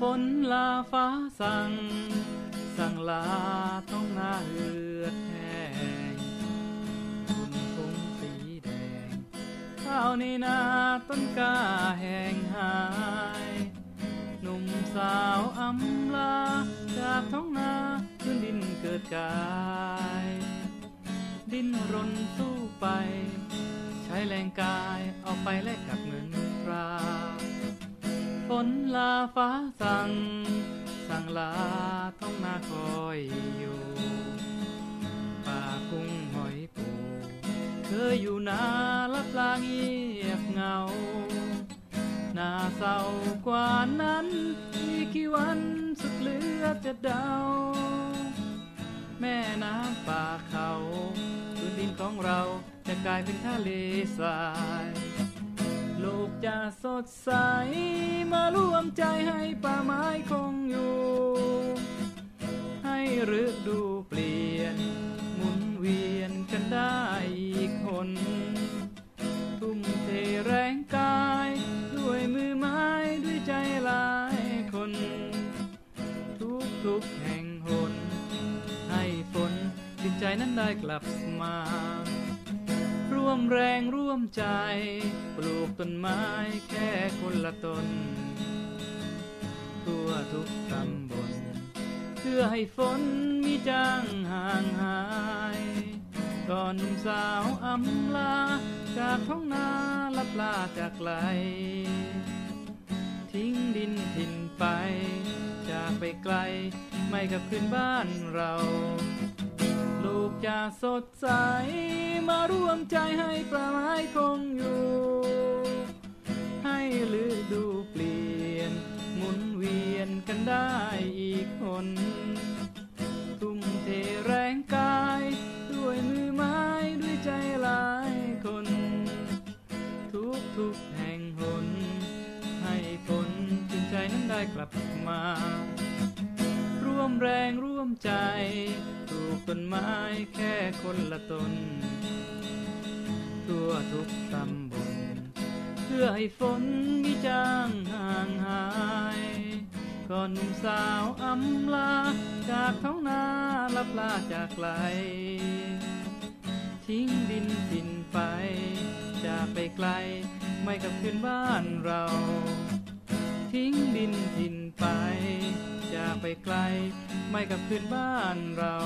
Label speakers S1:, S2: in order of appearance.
S1: ฝนลาฟ้าสั่ง สั่งลาต้องนาเหือดแห้งคุณคงสีแดง ข้าวในนาต้นกาแห้งหาย หนุ่มสาวอำลา จากท้องนาพื้นดินเกิดกาย ดินรนสู้ไป ใช้แรงกายเอาไปแลกกับเงินตรา ฝนลาฟ้าสั่ง สั่งลาท้องนาคอยอยู่ป่ากุ้งหอยปูเคยอยู่นาลับลาเงียบเหงาน่าเศร้ากว่านั้นอีกกี่วันสุดเหลือจะเดา แม่น้ำป่าเขาพื้นดินของเราจะกลายเป็นทะเลทราย ลูกจะสดใส มาร่วมใจให้ป่าไม้คงอยู่ ให้ฤดูเปลี่ยน หมุนเวียนกันได้อีกคน ทุ่มเทแรงกาย ด้วยมือไม้ด้วยใจหลายคน ทุกทุกๆแห่งหน ให้ฝนจิตใจนั้นได้กลับมา มแรงร่วมใจ ปลูกต้นไม้แค่คนละต้น ทั่วทุกตำบล เพื่อให้ฝนมีจางห่างหายก่อนหนุ่มสาวอำลา จากท้องนาลับลาจากไกล ทิ้งดินถิ่นไป จากไปไกล ไม่กลับคืนบ้านเรา ลูกจะสดใส ร่วมใจให้ป่าไม้คงอยู่ ให้ฤดูเปลี่ยน หมุนเวียนกันได้อีกคน ทุ่มเทแรงกาย ด้วยมือไม้ด้วยใจหลายคน ทุกทุกแห่งหน ให้ฝนจิตใจนั้นได้กลับมา ร่วมแรงร่วมใจ ปลูกต้นไม้แค่คนละต้น ทั่วทุกตำบลเพื่อให้ฝนมีจางห่างหายก่อนหนุ่มสาวอำลา จากท้องนาลับลาจากไกล ทิ้งดินถิ่นไป จากไปไกล ไม่กลับคืนบ้านเรา ทิ้งดินถิ่นไป จากไปไกล ไม่กลับคืนบ้านเรา